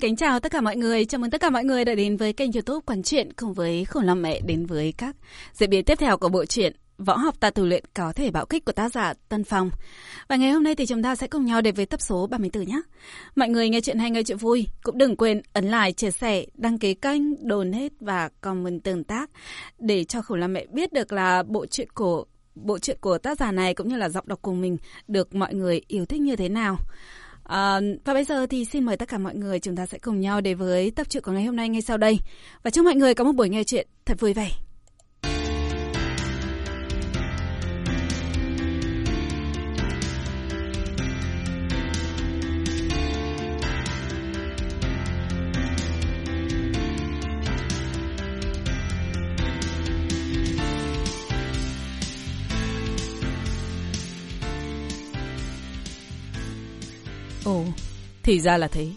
Xin kính chào tất cả mọi người. Chào mừng tất cả mọi người đã đến với kênh youtube Quán Chuyện cùng với Khổng Long Mẹ đến với các diễn biến tiếp theo của bộ truyện Võ học ta tu luyện có thể bạo kích của tác giả Tân Phong. Và ngày hôm nay thì chúng ta sẽ cùng nhau đến với tập số 34 nhé. Mọi người nghe chuyện hay nghe chuyện vui, cũng đừng quên ấn like, chia sẻ, đăng ký kênh, donate và comment tương tác để cho Khổng Long Mẹ biết được là bộ truyện của bộ truyện của tác giả này cũng như là giọng đọc của mình được mọi người yêu thích như thế nào. À, và bây giờ thì xin mời tất cả mọi người chúng ta sẽ cùng nhau đến với tập truyện của ngày hôm nay ngay sau đây. Và chúc mọi người có một buổi nghe chuyện thật vui vẻ. Thì ra là thế.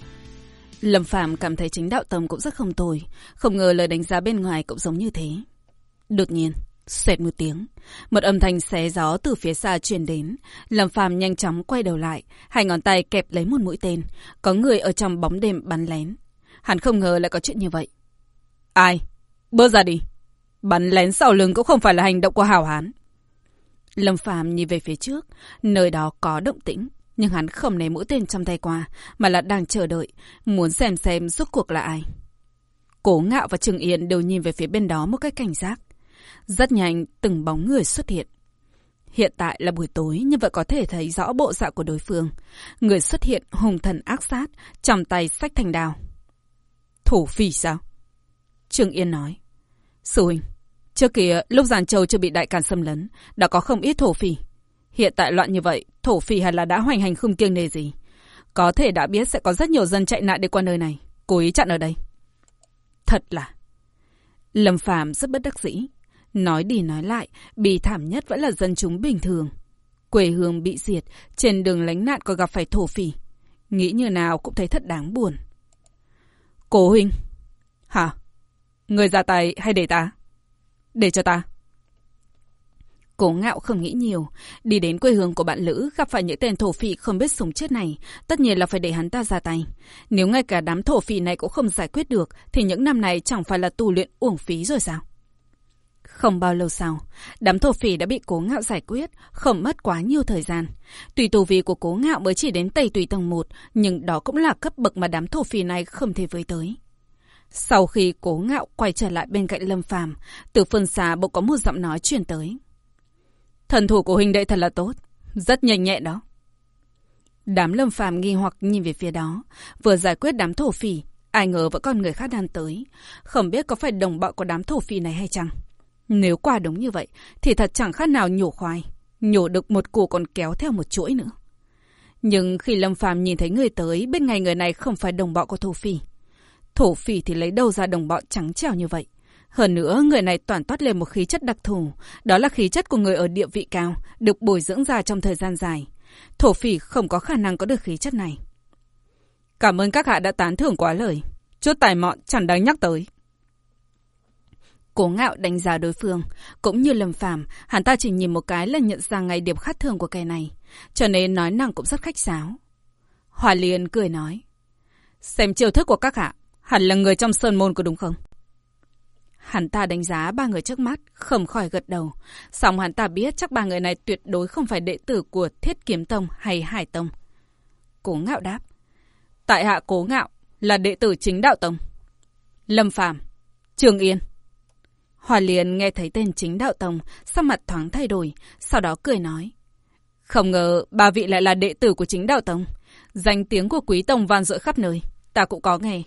Lâm Phạm cảm thấy chính đạo tâm cũng rất không tồi, không ngờ lời đánh giá bên ngoài cũng giống như thế. Đột nhiên, xẹt một tiếng, một âm thanh xé gió từ phía xa truyền đến. Lâm Phạm nhanh chóng quay đầu lại, hai ngón tay kẹp lấy một mũi tên. Có người ở trong bóng đêm bắn lén. Hắn không ngờ lại có chuyện như vậy. Ai? Bơ ra đi. Bắn lén sau lưng cũng không phải là hành động của hào hán. Lâm Phạm nhìn về phía trước, nơi đó có động tĩnh. Nhưng hắn không ném mũi tên trong tay qua, mà là đang chờ đợi, muốn xem xem rốt cuộc là ai. Cố ngạo và Trường Yên đều nhìn về phía bên đó một cách cảnh giác. Rất nhanh, từng bóng người xuất hiện. Hiện tại là buổi tối nhưng vẫn có thể thấy rõ bộ dạng của đối phương. Người xuất hiện hùng thần ác sát, trong tay sách thành đào. Thủ phỉ sao? Trương Yên nói. Sư huynh, trước kia lúc Giàn Châu chưa bị đại càn xâm lấn, đã có không ít thổ phỉ. Hiện tại loạn như vậy, thổ phỉ hẳn là đã hoành hành không kiêng nề gì. Có thể đã biết sẽ có rất nhiều dân chạy nạn đi qua nơi này, cố ý chặn ở đây. Thật là... Lâm Phàm rất bất đắc dĩ. Nói đi nói lại, bị thảm nhất vẫn là dân chúng bình thường. Quê hương bị diệt, trên đường lánh nạn còn gặp phải thổ phỉ. Nghĩ như nào cũng thấy thật đáng buồn. Cố huynh. Hả? Người ra tay hay để ta? Để cho ta. Cố ngạo không nghĩ nhiều. Đi đến quê hương của bạn Lữ, gặp phải những tên thổ phỉ không biết sống chết này. Tất nhiên là phải để hắn ta ra tay. Nếu ngay cả đám thổ phỉ này cũng không giải quyết được, thì những năm này chẳng phải là tu luyện uổng phí rồi sao? Không bao lâu sau, đám thổ phỉ đã bị cố ngạo giải quyết, không mất quá nhiều thời gian. Tùy tù vi của cố ngạo mới chỉ đến tây tùy tầng 1, nhưng đó cũng là cấp bậc mà đám thổ phỉ này không thể với tới. Sau khi cố ngạo quay trở lại bên cạnh Lâm Phàm, từ phương xa bỗng có một giọng nói truyền tới. Thần thủ của huynh đệ thật là tốt. Rất nhanh nhẹn đó. Đám lâm phàm nghi hoặc nhìn về phía đó. Vừa giải quyết đám thổ phỉ. Ai ngờ vẫn còn người khác đang tới. Không biết có phải đồng bọn của đám thổ phỉ này hay chăng? Nếu quả đúng như vậy, thì thật chẳng khác nào nhổ khoai. Nhổ được một củ còn kéo theo một chuỗi nữa. Nhưng khi Lâm Phàm nhìn thấy người tới, bên ngay người này không phải đồng bọn của thổ phỉ. Thổ phỉ thì lấy đâu ra đồng bọn trắng trẻo như vậy. Hơn nữa, người này toàn toát lên một khí chất đặc thù. Đó là khí chất của người ở địa vị cao, được bồi dưỡng ra trong thời gian dài. Thổ phỉ không có khả năng có được khí chất này. Cảm ơn các hạ đã tán thưởng quá lời. Chút tài mọn chẳng đáng nhắc tới. Cố ngạo đánh giá đối phương, cũng như lầm phàm, hắn ta chỉ nhìn một cái là nhận ra ngay điểm khác thường của kẻ này, cho nên nói năng cũng rất khách sáo. Hòa Liên cười nói, xem chiêu thức của các hạ, hẳn là người trong sơn môn của đúng không? Hắn ta đánh giá ba người trước mắt, không khỏi gật đầu. Xong hắn ta biết chắc ba người này tuyệt đối không phải đệ tử của Thiết Kiếm Tông hay Hải Tông. Cố ngạo đáp. Tại hạ cố ngạo là đệ tử chính đạo tông. Lâm Phàm Trường Yên. Hòa liền nghe thấy tên chính đạo tông, sắc mặt thoáng thay đổi, sau đó cười nói. Không ngờ ba vị lại là đệ tử của chính đạo tông. Danh tiếng của quý tông vang dội khắp nơi, ta cũng có nghe.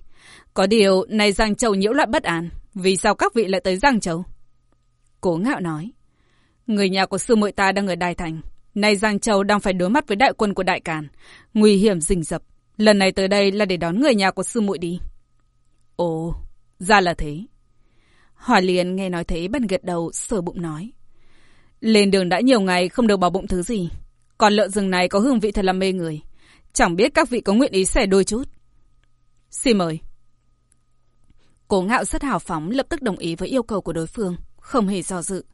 Có điều, này Giang Châu nhiễu loạn bất an, vì sao các vị lại tới Giang Châu? Cố ngạo nói. Người nhà của sư muội ta đang ở Đài Thành. Nay Giang Châu đang phải đối mặt với đại quân của Đại Càn. Nguy hiểm rình rập. Lần này tới đây là để đón người nhà của sư muội đi. Ồ, ra là thế. Hỏa liền nghe nói thế bần gật đầu, sờ bụng nói. Lên đường đã nhiều ngày không được bảo bụng thứ gì. Còn lợn rừng này có hương vị thật là mê người. Chẳng biết các vị có nguyện ý xẻ đôi chút. Xin mời. Cố ngạo rất hào phóng lập tức đồng ý với yêu cầu của đối phương, không hề do dự.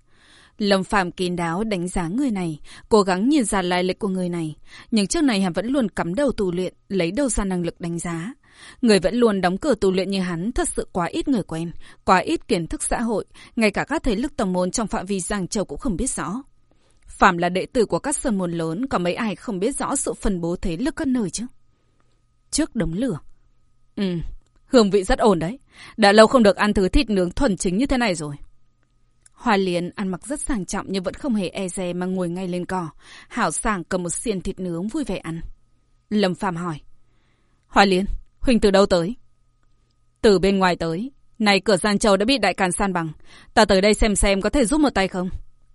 Lâm Phạm kín đáo đánh giá người này, cố gắng nhìn ra lai lịch của người này. Nhưng trước này hắn vẫn luôn cắm đầu tù luyện, lấy đâu ra năng lực đánh giá. Người vẫn luôn đóng cửa tu luyện như hắn thật sự quá ít người quen, quá ít kiến thức xã hội, ngay cả các thế lực tông môn trong phạm vi Giang Châu cũng không biết rõ. Phạm là đệ tử của các sơn môn lớn, có mấy ai không biết rõ sự phân bố thế lực các nơi chứ? Trước đống lửa. Ừ, hương vị rất ổn đấy. Đã lâu không được ăn thứ thịt nướng thuần chính như thế này rồi. Hoa Liên ăn mặc rất sang trọng nhưng vẫn không hề e dè mà ngồi ngay lên cỏ. Hảo sảng cầm một xiên thịt nướng vui vẻ ăn. Lâm Phàm hỏi. Hoa Liên, Huỳnh từ đâu tới? Từ bên ngoài tới. Này cửa Giang Châu đã bị đại càn san bằng. Ta tới đây xem xem có thể giúp một tay không?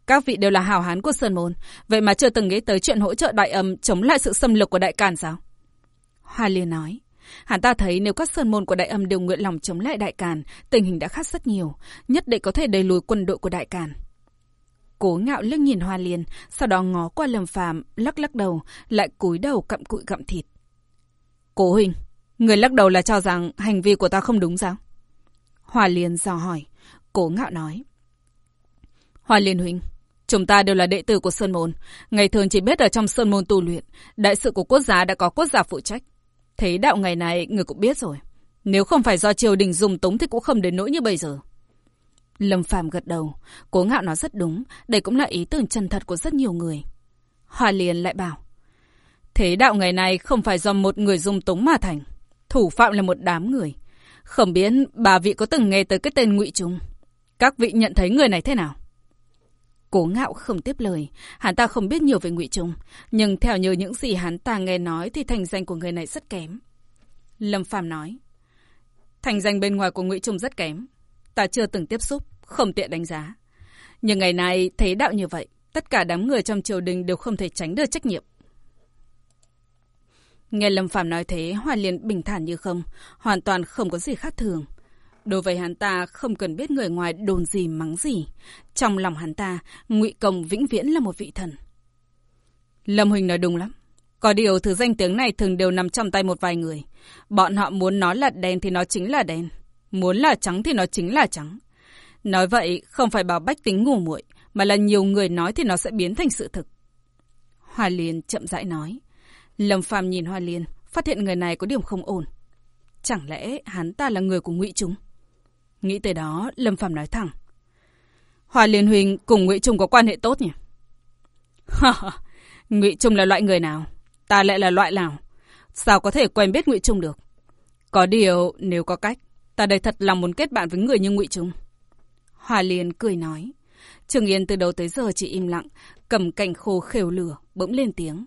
Các vị đều là hào hán của Sơn Môn. Vậy mà chưa từng nghĩ tới chuyện hỗ trợ đại âm chống lại sự xâm lược của đại càn sao? Hoa Liên nói. Hắn ta thấy nếu các sơn môn của đại âm đều nguyện lòng chống lại đại càn, tình hình đã khác rất nhiều, nhất định có thể đẩy lùi quân đội của đại càn. Cố ngạo liếc nhìn Hoa Liên, sau đó ngó qua Lâm Phàm, lắc lắc đầu, lại cúi đầu cặm cụi gặm thịt. Cố huynh, người lắc đầu là cho rằng hành vi của ta không đúng sao? Hoa Liên dò hỏi, Cố ngạo nói. Hoa Liên huynh, chúng ta đều là đệ tử của Sơn Môn, ngày thường chỉ biết ở trong Sơn Môn tu luyện, đại sự của quốc gia đã có quốc gia phụ trách. Thế đạo ngày này người cũng biết rồi. Nếu không phải do triều đình dùng tống thì cũng không đến nỗi như bây giờ. Lâm Phàm gật đầu, cố ngạo nói rất đúng, đây cũng là ý tưởng chân thật của rất nhiều người. Hoa Liên lại bảo, thế đạo ngày này không phải do một người dùng tống mà thành, thủ phạm là một đám người. Không biết bà vị có từng nghe tới cái tên ngụy Trung. Các vị nhận thấy người này thế nào? Cố ngạo không tiếp lời, hắn ta không biết nhiều về ngụy Trung, nhưng theo như những gì hắn ta nghe nói thì thành danh của người này rất kém. Lâm Phàm nói, thành danh bên ngoài của ngụy Trung rất kém, ta chưa từng tiếp xúc, không tiện đánh giá. Nhưng ngày nay thấy đạo như vậy, tất cả đám người trong triều đình đều không thể tránh được trách nhiệm. Nghe Lâm Phàm nói thế, Hoa liền bình thản như không, hoàn toàn không có gì khác thường. Đối với hắn ta không cần biết người ngoài đồn gì mắng gì. Trong lòng hắn ta, ngụy Công vĩnh viễn là một vị thần. Lâm Huỳnh nói đúng lắm. Có điều thứ danh tiếng này thường đều nằm trong tay một vài người. Bọn họ muốn nói là đen thì nó chính là đen. Muốn là trắng thì nó chính là trắng. Nói vậy không phải bảo bách tính ngủ muội mà là nhiều người nói thì nó sẽ biến thành sự thực. Hoa Liên chậm rãi nói. Lâm Phàm nhìn Hoa Liên, phát hiện người này có điểm không ổn. Chẳng lẽ hắn ta là người của ngụy chúng? Nghĩ tới đó, Lâm Phàm nói thẳng. Hoa Liên huynh cùng Ngụy Trung có quan hệ tốt nhỉ? Ngụy Trung là loại người nào? Ta lại là loại nào? Sao có thể quen biết Ngụy Trung được? Có điều, nếu có cách, ta đây thật lòng muốn kết bạn với người như Ngụy Trung. Hoa Liên cười nói. Trường Yên từ đầu tới giờ chỉ im lặng, cầm cành khô khều lửa, bỗng lên tiếng.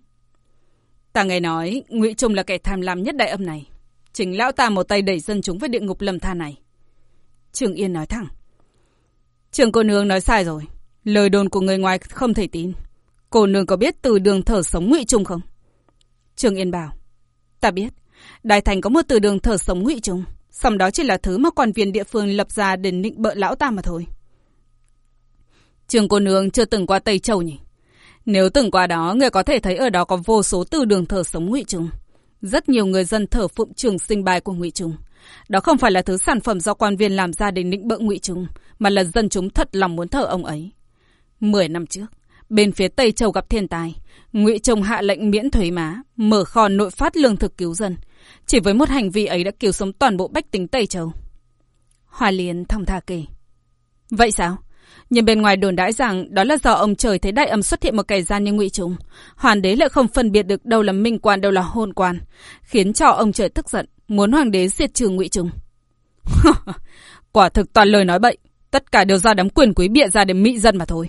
Ta nghe nói, Ngụy Trung là kẻ tham lam nhất đại âm này. Chính lão ta một tay đẩy dân chúng với địa ngục lầm tha này. Trường Yên nói thẳng. Trường cô nương nói sai rồi. Lời đồn của người ngoài không thể tin. Cô nương có biết từ đường thở sống ngụy trung không? Trường Yên bảo. Ta biết. Đại thành có một từ đường thở sống ngụy trung. Xong đó chỉ là thứ mà quan viên địa phương lập ra để nịnh bợ lão ta mà thôi. Trường cô nương chưa từng qua Tây Châu nhỉ? Nếu từng qua đó, người có thể thấy ở đó có vô số từ đường thở sống ngụy trung. Rất nhiều người dân thở phụng trường sinh bài của ngụy trung. Đó không phải là thứ sản phẩm do quan viên làm ra để nịnh bợ ngụy chúng, mà là dân chúng thật lòng muốn thờ ông ấy. Mười năm trước, bên phía Tây Châu gặp thiên tai, ngụy Trung hạ lệnh miễn thuế má, mở kho nội phát lương thực cứu dân. Chỉ với một hành vi ấy đã cứu sống toàn bộ bách tính Tây Châu. Hoa Liên thông thả kể. Vậy sao? Nhưng bên ngoài đồn đãi rằng đó là do ông trời thấy đại âm xuất hiện một kẻ gian như ngụy chúng. Hoàng đế lại không phân biệt được đâu là minh quan đâu là hôn quan. Khiến cho ông trời tức giận, muốn hoàng đế diệt trừ ngụy chúng. Quả thực toàn lời nói bậy. Tất cả đều do đám quyền quý bịa ra để mị dân mà thôi.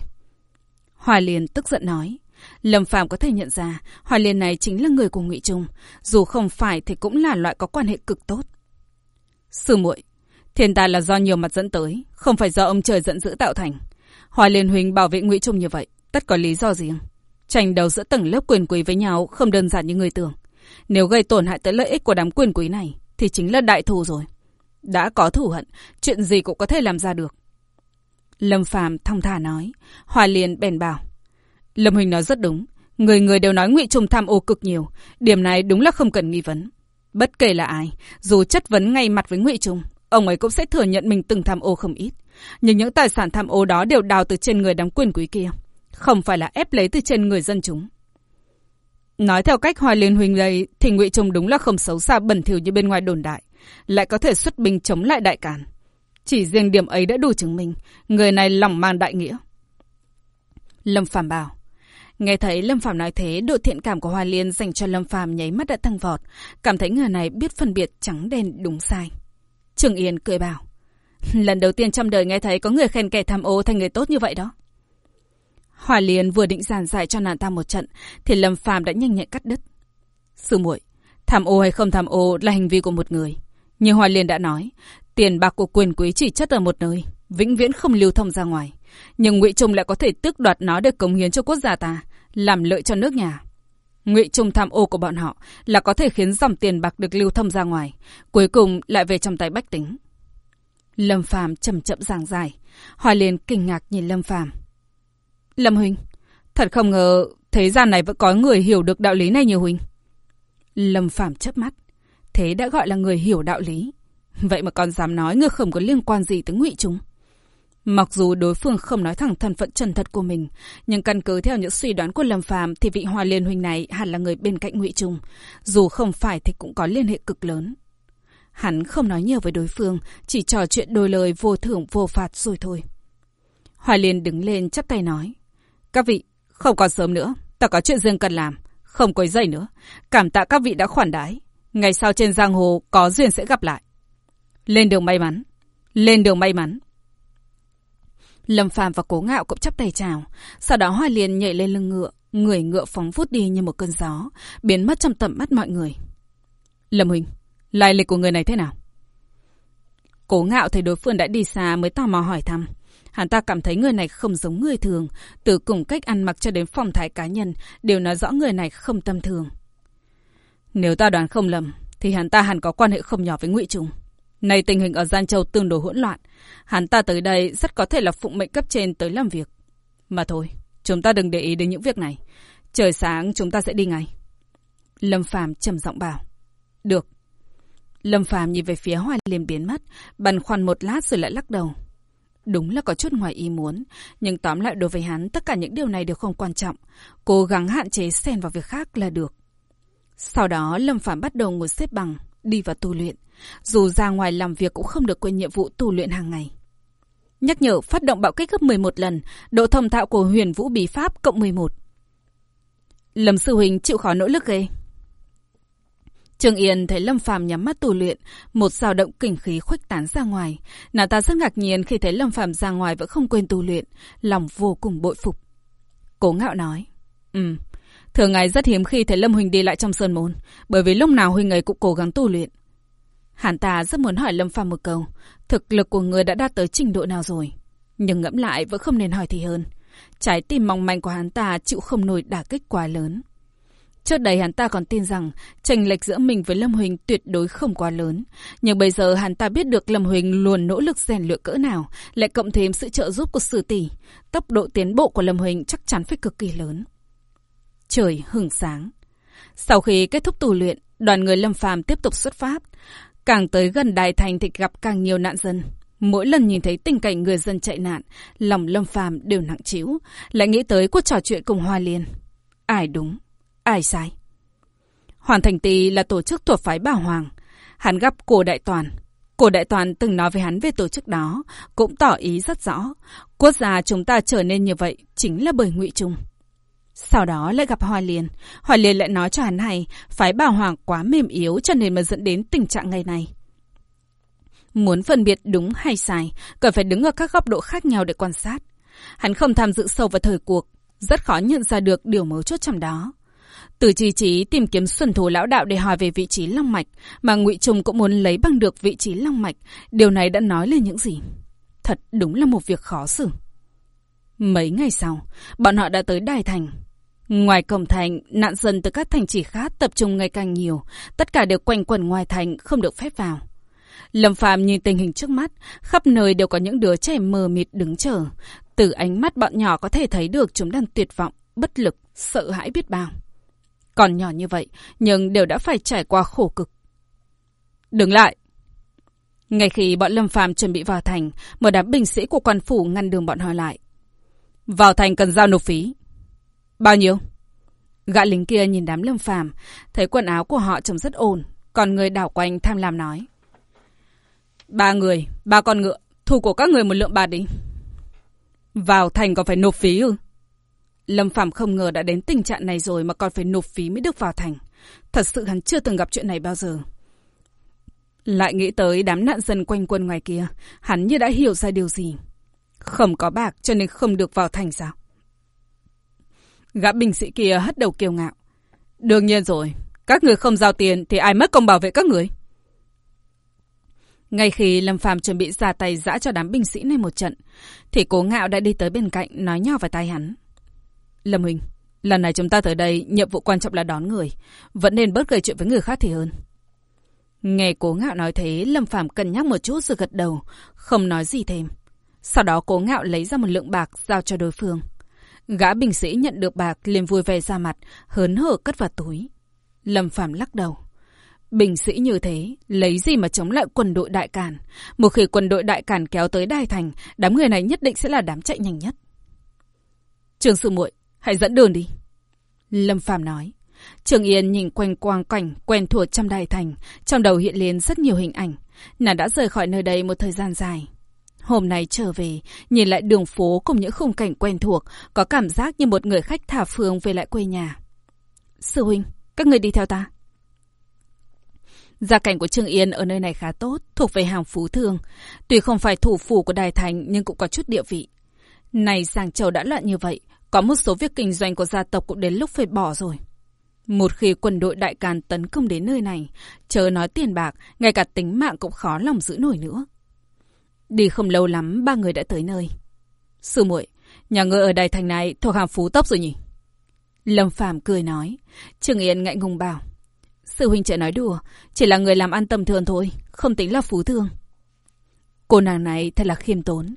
Hoài Liên tức giận nói. Lâm Phàm có thể nhận ra Hoài Liên này chính là người của Ngụy Trung, dù không phải thì cũng là loại có quan hệ cực tốt. Sư muội, thiên tai là do nhiều mặt dẫn tới, không phải do ông trời giận dữ tạo thành. Hoài Liên huynh bảo vệ Ngụy Trung như vậy, tất có lý do riêng. Tranh đấu giữa tầng lớp quyền quý với nhau không đơn giản như người tưởng. Nếu gây tổn hại tới lợi ích của đám quyền quý này, thì chính là đại thù rồi. Đã có thù hận, chuyện gì cũng có thể làm ra được. Lâm Phàm thong thả nói, Hòa Liên bèn bảo. Lâm Huỳnh nói rất đúng, người người đều nói ngụy Trung tham ô cực nhiều, điểm này đúng là không cần nghi vấn. Bất kể là ai, dù chất vấn ngay mặt với ngụy Trung, ông ấy cũng sẽ thừa nhận mình từng tham ô không ít. Nhưng những tài sản tham ô đó đều đào từ trên người đám quyền quý kia, không phải là ép lấy từ trên người dân chúng. Nói theo cách Hoa Liên Huynh đây thì Ngụy Trung đúng là không xấu xa bẩn thỉu như bên ngoài đồn đại, lại có thể xuất binh chống lại đại càn. Chỉ riêng điểm ấy đã đủ chứng minh người này lòng mang đại nghĩa. Lâm Phàm bảo. Nghe thấy Lâm Phàm nói thế, độ thiện cảm của Hoa Liên dành cho Lâm Phàm nháy mắt đã tăng vọt, cảm thấy người này biết phân biệt trắng đen đúng sai. Trường Yên cười bảo. Lần đầu tiên trong đời nghe thấy có người khen kẻ tham ô thành người tốt như vậy đó. Hoa Liên vừa định giảng giải cho nàng ta một trận, thì Lâm Phàm đã nhanh nhẹn cắt đứt. Sư muội, tham ô hay không tham ô là hành vi của một người. Như Hoa Liên đã nói, tiền bạc của quyền quý chỉ chất ở một nơi, vĩnh viễn không lưu thông ra ngoài. Nhưng Ngụy Trung lại có thể tước đoạt nó để cống hiến cho quốc gia ta, làm lợi cho nước nhà. Ngụy Trung tham ô của bọn họ là có thể khiến dòng tiền bạc được lưu thông ra ngoài, cuối cùng lại về trong tay bách tính. Lâm Phàm chậm chậm giảng giải, Hoa Liên kinh ngạc nhìn Lâm Phàm. Lâm Huynh, thật không ngờ thế gian này vẫn có người hiểu được đạo lý này như Huynh. Lâm Phàm chớp mắt, thế đã gọi là người hiểu đạo lý. Vậy mà còn dám nói ngươi không có liên quan gì tới ngụy chúng. Mặc dù đối phương không nói thẳng thân phận chân thật của mình, nhưng căn cứ theo những suy đoán của Lâm Phàm thì vị Hoa Liên huynh này hẳn là người bên cạnh Ngụy Trung, dù không phải thì cũng có liên hệ cực lớn. Hắn không nói nhiều với đối phương, chỉ trò chuyện đôi lời vô thưởng vô phạt rồi thôi. hoài Liên đứng lên chắp tay nói: "Các vị, không còn sớm nữa, ta có chuyện riêng cần làm, không quấy rầy nữa. Cảm tạ các vị đã khoản đãi, ngày sau trên giang hồ có duyên sẽ gặp lại." Lên đường may mắn. Lên đường may mắn. Lâm Phàm và Cố Ngạo cũng chắp tay chào. Sau đó hoài Liên nhảy lên lưng ngựa, người ngựa phóng vút đi như một cơn gió, biến mất trong tầm mắt mọi người. Lâm Huỳnh, lai lịch của người này thế nào? Cố Ngạo thấy đối phương đã đi xa mới tò mò hỏi thăm. Hắn ta cảm thấy người này không giống người thường, từ cùng cách ăn mặc cho đến phong thái cá nhân đều nói rõ người này không tâm thường. Nếu ta đoán không lầm, thì hắn ta hẳn có quan hệ không nhỏ với Ngụy trung. Nay tình hình ở Gian Châu tương đối hỗn loạn. Hắn ta tới đây rất có thể là phụng mệnh cấp trên tới làm việc. Mà thôi, chúng ta đừng để ý đến những việc này. Trời sáng chúng ta sẽ đi ngay. Lâm Phàm trầm giọng bảo. Được. Lâm Phàm nhìn về phía Hoa Liên biến mất, băn khoăn một lát rồi lại lắc đầu. Đúng là có chút ngoài ý muốn, nhưng tóm lại đối với hắn tất cả những điều này đều không quan trọng. Cố gắng hạn chế xen vào việc khác là được. Sau đó Lâm Phàm bắt đầu ngồi xếp bằng, đi vào tu luyện. Dù ra ngoài làm việc cũng không được quên nhiệm vụ tu luyện hàng ngày. Nhắc nhở phát động bạo kích gấp 11 lần, độ thông thạo của huyền vũ bí pháp cộng 11. Lâm sư Huỳnh chịu khó nỗ lực ghê. Trương Yên thấy Lâm Phàm nhắm mắt tu luyện, một dao động kinh khí khuếch tán ra ngoài. Nàng ta rất ngạc nhiên khi thấy Lâm Phàm ra ngoài vẫn không quên tu luyện, lòng vô cùng bội phục. Cố ngạo nói, Ừ, thường ngày rất hiếm khi thấy Lâm Huỳnh đi lại trong sơn môn, bởi vì lúc nào Huỳnh ấy cũng cố gắng tu luyện. Hắn ta rất muốn hỏi Lâm Phàm một câu, thực lực của người đã đạt tới trình độ nào rồi? Nhưng ngẫm lại vẫn không nên hỏi thì hơn. Trái tim mong manh của hắn ta chịu không nổi đả kích quá lớn. Trước đây hắn ta còn tin rằng tranh lệch giữa mình với Lâm Huỳnh tuyệt đối không quá lớn. Nhưng bây giờ hắn ta biết được Lâm Huỳnh luôn nỗ lực rèn luyện cỡ nào, lại cộng thêm sự trợ giúp của sử tỷ. Tốc độ tiến bộ của Lâm Huỳnh chắc chắn phải cực kỳ lớn. Trời hừng sáng. Sau khi kết thúc tù luyện, đoàn người Lâm Phàm tiếp tục xuất phát. Càng tới gần Đài Thành thì gặp càng nhiều nạn dân. Mỗi lần nhìn thấy tình cảnh người dân chạy nạn, lòng Lâm Phàm đều nặng trĩu, lại nghĩ tới cuộc trò chuyện cùng Hoa Liên. Ai đúng, ai sai? Hoàn Thành Tì là tổ chức thuộc phái Bảo Hoàng. Hắn gặp cổ đại toàn. Cổ đại toàn từng nói với hắn về tổ chức đó, cũng tỏ ý rất rõ. Quốc gia chúng ta trở nên như vậy chính là bởi ngụy Trung. Sau đó lại gặp Hoa Liên. Hoa Liên lại nói cho hắn hay, phái bảo hoàng quá mềm yếu cho nên mà dẫn đến tình trạng ngày này. Muốn phân biệt đúng hay sai, cần phải đứng ở các góc độ khác nhau để quan sát. Hắn không tham dự sâu vào thời cuộc, rất khó nhận ra được điều mấu chốt trong đó. Từ chi trí tìm kiếm xuân thủ lão đạo để hỏi về vị trí long mạch, mà ngụy Trung cũng muốn lấy bằng được vị trí long mạch. Điều này đã nói lên những gì? Thật đúng là một việc khó xử. Mấy ngày sau, bọn họ đã tới Đài Thành. Ngoài cổng thành, nạn dân từ các thành trì khác tập trung ngày càng nhiều, tất cả đều quanh quẩn ngoài thành, không được phép vào. Lâm Phàm nhìn tình hình trước mắt, khắp nơi đều có những đứa trẻ mờ mịt đứng chờ. Từ ánh mắt bọn nhỏ có thể thấy được chúng đang tuyệt vọng, bất lực, sợ hãi biết bao. Còn nhỏ như vậy, nhưng đều đã phải trải qua khổ cực. Đừng lại! Ngay khi bọn Lâm Phàm chuẩn bị vào thành, một đám binh sĩ của quan phủ ngăn đường bọn họ lại. Vào thành cần giao nộp phí. Bao nhiêu? Gã lính kia nhìn đám lâm phàm, thấy quần áo của họ trông rất ổn, còn người đảo quanh tham lam nói. Ba người, ba con ngựa, thu của các người một lượng bạc đi. Vào thành còn phải nộp phí ư? Lâm Phàm không ngờ đã đến tình trạng này rồi mà còn phải nộp phí mới được vào thành. Thật sự hắn chưa từng gặp chuyện này bao giờ. Lại nghĩ tới đám nạn dân quanh quân ngoài kia, hắn như đã hiểu ra điều gì. Không có bạc cho nên không được vào thành sao? Gã binh sĩ kia hất đầu kiêu ngạo. Đương nhiên rồi, các người không giao tiền thì ai mất công bảo vệ các người? Ngay khi Lâm Phàm chuẩn bị ra tay giã cho đám binh sĩ này một trận, thì cố ngạo đã đi tới bên cạnh nói nhỏ vào tai hắn. Lâm Huỳnh, lần này chúng ta tới đây, nhiệm vụ quan trọng là đón người. Vẫn nên bớt gây chuyện với người khác thì hơn. Nghe cố ngạo nói thế, Lâm Phàm cân nhắc một chút rồi gật đầu, không nói gì thêm. Sau đó cố ngạo lấy ra một lượng bạc giao cho đối phương. Gã bình sĩ nhận được bạc liền vui vẻ ra mặt, hớn hở cất vào túi. Lâm Phàm lắc đầu. bình sĩ như thế, lấy gì mà chống lại quân đội đại càn? Một khi quân đội đại càn kéo tới Đài Thành, đám người này nhất định sẽ là đám chạy nhanh nhất. Trường sư muội, hãy dẫn đường đi. Lâm Phàm nói. Trường Yên nhìn quanh quang cảnh quen thuộc trong Đài Thành, trong đầu hiện lên rất nhiều hình ảnh. Nàng đã rời khỏi nơi đây một thời gian dài. Hôm nay trở về, nhìn lại đường phố cùng những khung cảnh quen thuộc, có cảm giác như một người khách thả phương về lại quê nhà. Sư huynh, các người đi theo ta. Gia cảnh của Trương Yên ở nơi này khá tốt, thuộc về hàng phú thương. Tuy không phải thủ phủ của Đài Thành nhưng cũng có chút địa vị. Này Giang Châu đã loạn như vậy, có một số việc kinh doanh của gia tộc cũng đến lúc phải bỏ rồi. Một khi quân đội đại càn tấn công đến nơi này, chớ nói tiền bạc, ngay cả tính mạng cũng khó lòng giữ nổi nữa. Đi không lâu lắm, ba người đã tới nơi. Sư muội, nhà ngươi ở đại Thành này thuộc hàng phú tốc rồi nhỉ? Lâm Phàm cười nói. Trương Yên ngại ngùng bảo. Sư huynh trẻ nói đùa, chỉ là người làm ăn tầm thường thôi, không tính là phú thương. Cô nàng này thật là khiêm tốn.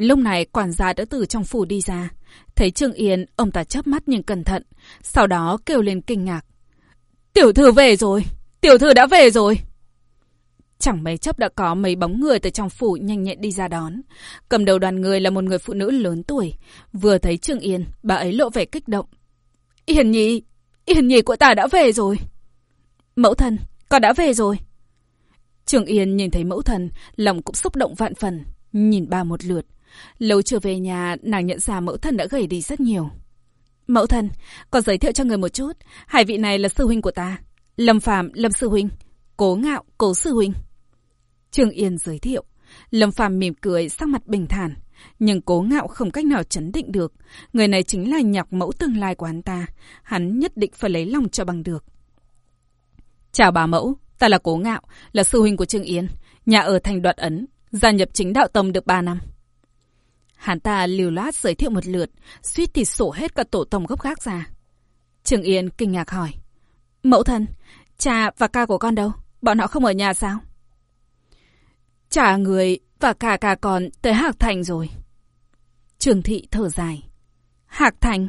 Lúc này quản gia đã từ trong phủ đi ra. Thấy Trương Yên, ông ta chớp mắt nhưng cẩn thận. Sau đó kêu lên kinh ngạc. Tiểu thư về rồi! Tiểu thư đã về rồi! Chẳng mấy chốc đã có mấy bóng người từ trong phủ nhanh nhẹn đi ra đón. Cầm đầu đoàn người là một người phụ nữ lớn tuổi. Vừa thấy Trương Yên, bà ấy lộ vẻ kích động. Yên nhi, Yên nhi của ta đã về rồi. Mẫu thân con đã về rồi. trương Yên nhìn thấy mẫu thần, lòng cũng xúc động vạn phần, nhìn ba một lượt. Lâu trở về nhà, nàng nhận ra mẫu thân đã gầy đi rất nhiều. Mẫu thân con giới thiệu cho người một chút, hai vị này là sư huynh của ta. Lâm Phạm, Lâm sư huynh, Cố Ngạo, Cố sư huynh. trương Yên giới thiệu. Lâm Phàm mỉm cười, sắc mặt bình thản. Nhưng cố ngạo không cách nào chấn định được. Người này chính là nhọc mẫu tương lai của hắn ta. Hắn nhất định phải lấy lòng cho bằng được. Chào bà mẫu, ta là cố ngạo, là sư huynh của Trương Yên. Nhà ở thành đoạt ấn, gia nhập chính đạo tông được 3 năm. Hắn ta liều lát giới thiệu một lượt, suýt thì sổ hết cả tổ tông gốc gác ra. Trương Yên kinh ngạc hỏi. Mẫu thân, cha và ca của con đâu? Bọn họ không ở nhà sao? Cha người và cả cả con tới Hạc Thành rồi. Trường thị thở dài. Hạc Thành?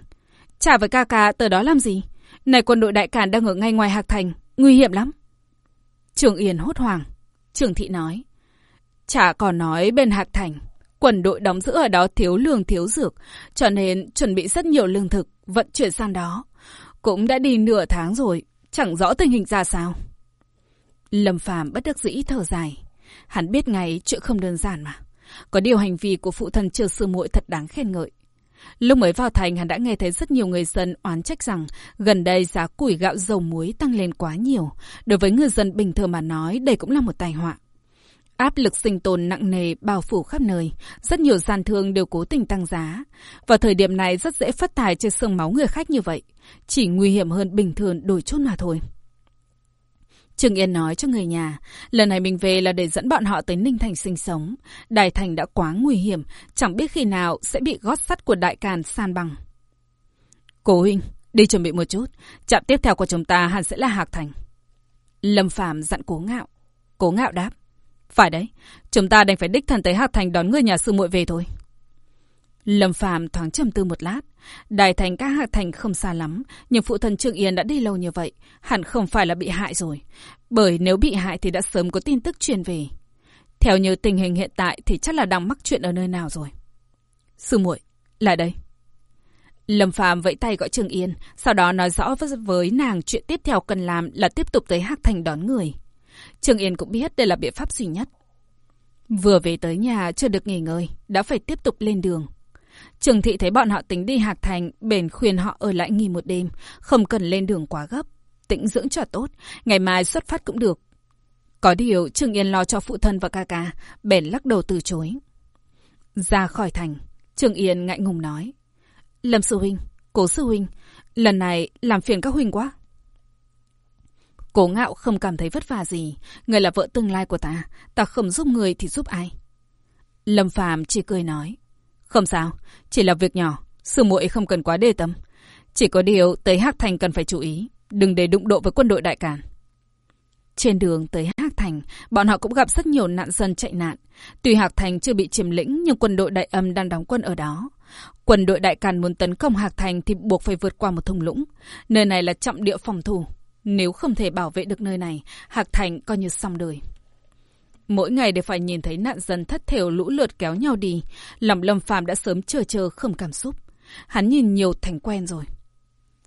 cha với ca ca tới đó làm gì? Này quân đội đại cản đang ở ngay ngoài Hạc Thành, nguy hiểm lắm. Trường Yên hốt hoảng. Trường thị nói. Cha còn nói bên Hạc Thành, Quần đội đóng giữ ở đó thiếu lương thiếu dược, cho nên chuẩn bị rất nhiều lương thực, vận chuyển sang đó. Cũng đã đi nửa tháng rồi, chẳng rõ tình hình ra sao. Lâm Phàm bất đắc dĩ thở dài. Hắn biết ngay chuyện không đơn giản mà. Có điều hành vi của phụ thân trừ sư muội thật đáng khen ngợi. Lúc mới vào thành hắn đã nghe thấy rất nhiều người dân oán trách rằng gần đây giá củi gạo dầu muối tăng lên quá nhiều. Đối với người dân bình thường mà nói đây cũng là một tai họa. Áp lực sinh tồn nặng nề bao phủ khắp nơi, rất nhiều gian thương đều cố tình tăng giá. Vào thời điểm này rất dễ phát tài trên xương máu người khách như vậy, chỉ nguy hiểm hơn bình thường đổi chút mà thôi. Trương Yên nói cho người nhà, lần này mình về là để dẫn bọn họ tới Ninh Thành sinh sống. Đại Thành đã quá nguy hiểm, chẳng biết khi nào sẽ bị gót sắt của Đại Càn san bằng. Cố huynh, đi chuẩn bị một chút. Trạm tiếp theo của chúng ta hẳn sẽ là Hạc Thành. Lâm Phàm dặn Cố Ngạo. Cố Ngạo đáp. Phải đấy, chúng ta đành phải đích thân tới Hạc Thành đón người nhà sư muội về thôi. Lâm Phàm thoáng trầm tư một lát. Đài thành các Hạc thành không xa lắm, nhưng phụ thân Trương Yên đã đi lâu như vậy, hẳn không phải là bị hại rồi. Bởi nếu bị hại thì đã sớm có tin tức truyền về. Theo như tình hình hiện tại thì chắc là đang mắc chuyện ở nơi nào rồi. Sư muội, lại đây. Lâm Phàm vẫy tay gọi Trương Yên, sau đó nói rõ với nàng chuyện tiếp theo cần làm là tiếp tục tới Hạc Thành đón người. Trương Yên cũng biết đây là biện pháp duy nhất. Vừa về tới nhà chưa được nghỉ ngơi, đã phải tiếp tục lên đường. Trường thị thấy bọn họ tính đi Hạc Thành, bền khuyên họ ở lại nghỉ một đêm, không cần lên đường quá gấp. Tĩnh dưỡng cho tốt, ngày mai xuất phát cũng được. Có điều, Trương Yên lo cho phụ thân và ca ca, bền lắc đầu từ chối. Ra khỏi thành, Trương Yên ngại ngùng nói. Lâm sư huynh, cố sư huynh, lần này làm phiền các huynh quá. Cố ngạo không cảm thấy vất vả gì. Người là vợ tương lai của ta. Ta không giúp người thì giúp ai? Lâm Phàm chỉ cười nói. Không sao, chỉ là việc nhỏ. Sư muội không cần quá đề tâm. Chỉ có điều tới Hạc Thành cần phải chú ý. Đừng để đụng độ với quân đội đại càn. Trên đường tới Hạc Thành, bọn họ cũng gặp rất nhiều nạn dân chạy nạn. Tuy Hạc Thành chưa bị chiếm lĩnh nhưng quân đội đại âm đang đóng quân ở đó. Quân đội đại càn muốn tấn công Hạc Thành thì buộc phải vượt qua một thung lũng. Nơi này là trọng địa phòng thủ. Nếu không thể bảo vệ được nơi này, Hạc Thành coi như xong đời. Mỗi ngày đều phải nhìn thấy nạn dân thất thểu lũ lượt kéo nhau đi, lòng Lâm Phàm đã sớm chờ chờ không cảm xúc. Hắn nhìn nhiều thành quen rồi.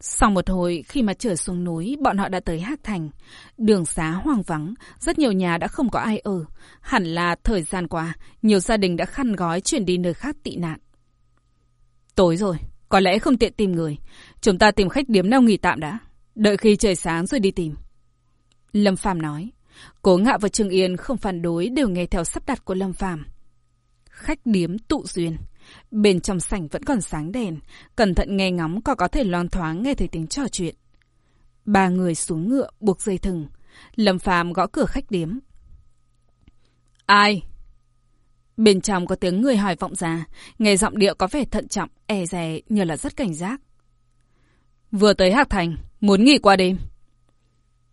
Sau một hồi, khi mà trở xuống núi, bọn họ đã tới Hạc Thành. Đường xá hoang vắng, rất nhiều nhà đã không có ai ở. Hẳn là thời gian qua, nhiều gia đình đã khăn gói chuyển đi nơi khác tị nạn. Tối rồi, có lẽ không tiện tìm người. Chúng ta tìm khách điếm nào nghỉ tạm đã. Đợi khi trời sáng rồi đi tìm. Lâm Phàm nói. Cố Ngạo và Trương Yên không phản đối đều nghe theo sắp đặt của Lâm Phàm. Khách điếm tụ duyên. Bên trong sảnh vẫn còn sáng đèn. Cẩn thận nghe ngóng có có thể loan thoáng nghe thấy tiếng trò chuyện. Ba người xuống ngựa buộc dây thừng. Lâm Phàm gõ cửa khách điếm. Ai? Bên trong có tiếng người hỏi vọng ra. Nghe giọng điệu có vẻ thận trọng, e dè như là rất cảnh giác. Vừa tới Hạc Thành, muốn nghỉ qua đêm.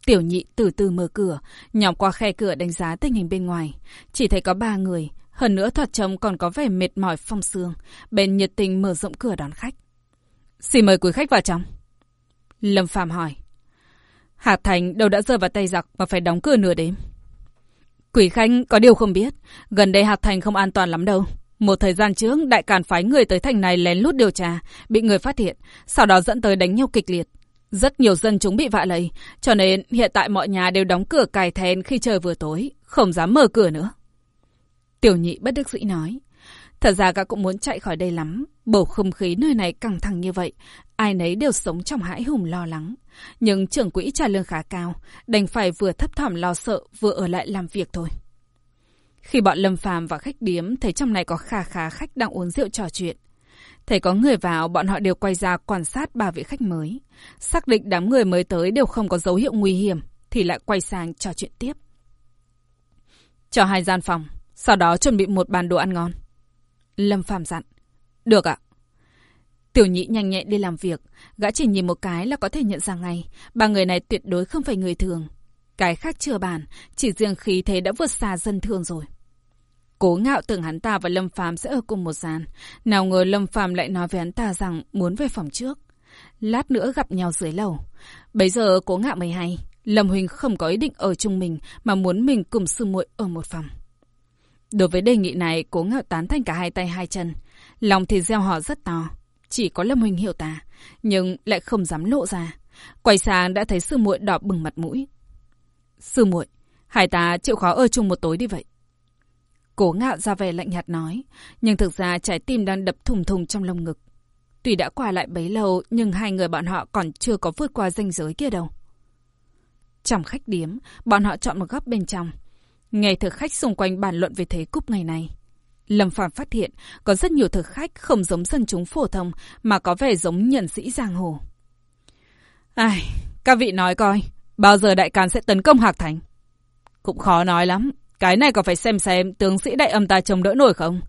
Tiểu nhị từ từ mở cửa, nhòm qua khe cửa đánh giá tình hình bên ngoài. Chỉ thấy có ba người, hơn nữa thoạt trông còn có vẻ mệt mỏi phong sương. Bên nhiệt tình mở rộng cửa đón khách. Xin mời quý khách vào trong. Lâm Phàm hỏi. Hạc Thành đâu đã rơi vào tay giặc và phải đóng cửa nửa đêm. Quỷ Khanh có điều không biết, gần đây Hạc Thành không an toàn lắm đâu. Một thời gian trước, đại càn phái người tới thành này lén lút điều tra, bị người phát hiện, sau đó dẫn tới đánh nhau kịch liệt. Rất nhiều dân chúng bị vạ lây, cho nên hiện tại mọi nhà đều đóng cửa cài then khi trời vừa tối, không dám mở cửa nữa. Tiểu nhị bất đắc dĩ nói. Thật ra gã cũng muốn chạy khỏi đây lắm, bầu không khí nơi này căng thẳng như vậy, ai nấy đều sống trong hãi hùng lo lắng. Nhưng trưởng quỹ trả lương khá cao, đành phải vừa thấp thỏm lo sợ vừa ở lại làm việc thôi. Khi bọn Lâm Phàm và khách điếm thấy trong này có khá khá khách đang uống rượu trò chuyện. Thấy có người vào, bọn họ đều quay ra quan sát ba vị khách mới. Xác định đám người mới tới đều không có dấu hiệu nguy hiểm, thì lại quay sang trò chuyện tiếp. Cho hai gian phòng, sau đó chuẩn bị một bàn đồ ăn ngon. Lâm Phàm dặn. Được ạ. Tiểu nhị nhanh nhẹn đi làm việc, gã chỉ nhìn một cái là có thể nhận ra ngay, ba người này tuyệt đối không phải người thường. Cái khác chưa bàn, chỉ riêng khí thế đã vượt xa dân thường rồi. Cố ngạo tưởng hắn ta và Lâm Phàm sẽ ở cùng một gian. Nào ngờ Lâm Phàm lại nói với hắn ta rằng muốn về phòng trước. Lát nữa gặp nhau dưới lầu. Bây giờ cố ngạo mới hay. Lâm Huỳnh không có ý định ở chung mình mà muốn mình cùng sư muội ở một phòng. Đối với đề nghị này, cố ngạo tán thành cả hai tay hai chân. Lòng thì gieo họ rất to. Chỉ có Lâm Huỳnh hiểu ta, nhưng lại không dám lộ ra. Quay sang đã thấy sư muội đỏ bừng mặt mũi. Sư muội, hai ta chịu khó ở chung một tối đi vậy. Cố ngạo ra vẻ lạnh nhạt nói, nhưng thực ra trái tim đang đập thùng thùng trong lồng ngực. Tuy đã qua lại bấy lâu, nhưng hai người bọn họ còn chưa có vượt qua ranh giới kia đâu. Trong khách điếm, bọn họ chọn một góc bên trong. Nghe thực khách xung quanh bàn luận về thế cúp ngày này. Lâm Phàm phát hiện có rất nhiều thực khách không giống dân chúng phổ thông mà có vẻ giống nhân sĩ giang hồ. Ai, các vị nói coi, bao giờ đại càn sẽ tấn công Hạc Thành? Cũng khó nói lắm, cái này còn phải xem xem tướng sĩ đại âm ta chống đỡ nổi không?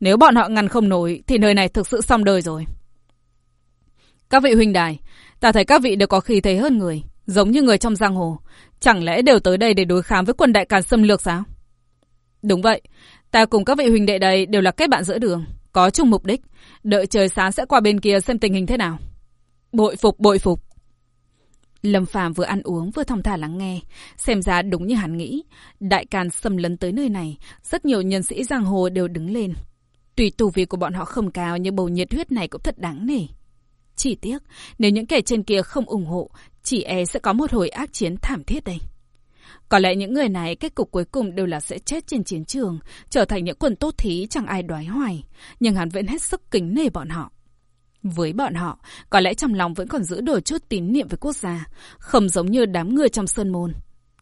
Nếu bọn họ ngăn không nổi thì nơi này thực sự xong đời rồi. Các vị huynh đài, ta thấy các vị đều có khí thế hơn người, giống như người trong giang hồ. Chẳng lẽ đều tới đây để đối kháng với quân đại càn xâm lược sao? Đúng vậy, ta cùng các vị huynh đệ đây đều là kết bạn giữa đường, có chung mục đích. Đợi trời sáng sẽ qua bên kia xem tình hình thế nào. Bội phục, bội phục. Lâm Phàm vừa ăn uống vừa thong thả lắng nghe, xem ra đúng như hắn nghĩ, đại càn xâm lấn tới nơi này, rất nhiều nhân sĩ giang hồ đều đứng lên. Tùy tù vi của bọn họ không cao nhưng bầu nhiệt huyết này cũng thật đáng nể. Chỉ tiếc, nếu những kẻ trên kia không ủng hộ, chỉ e sẽ có một hồi ác chiến thảm thiết đây. Có lẽ những người này kết cục cuối cùng đều là sẽ chết trên chiến trường, trở thành những quần tốt thí chẳng ai đoái hoài, nhưng hắn vẫn hết sức kính nể bọn họ. Với bọn họ, có lẽ trong lòng vẫn còn giữ đổi chút tín niệm với quốc gia, không giống như đám người trong Sơn Môn.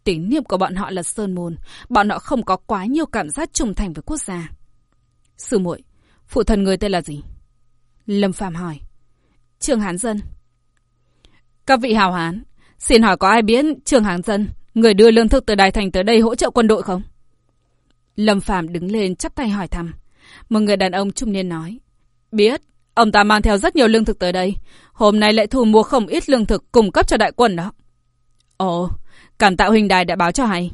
Tín niệm của bọn họ là Sơn Môn, bọn họ không có quá nhiều cảm giác trung thành với quốc gia. Sư muội, phụ thần người tên là gì? Lâm Phàm hỏi. trường Hán Dân. Các vị hào hán, xin hỏi có ai biết trường Hán Dân, người đưa lương thực từ Đài Thành tới đây hỗ trợ quân đội không? Lâm Phàm đứng lên chắp tay hỏi thăm. Một người đàn ông trung niên nói. Biết, ông ta mang theo rất nhiều lương thực tới đây. Hôm nay lại thu mua không ít lương thực cung cấp cho đại quân đó. Ồ, cảm tạ huynh đài đã báo cho hay.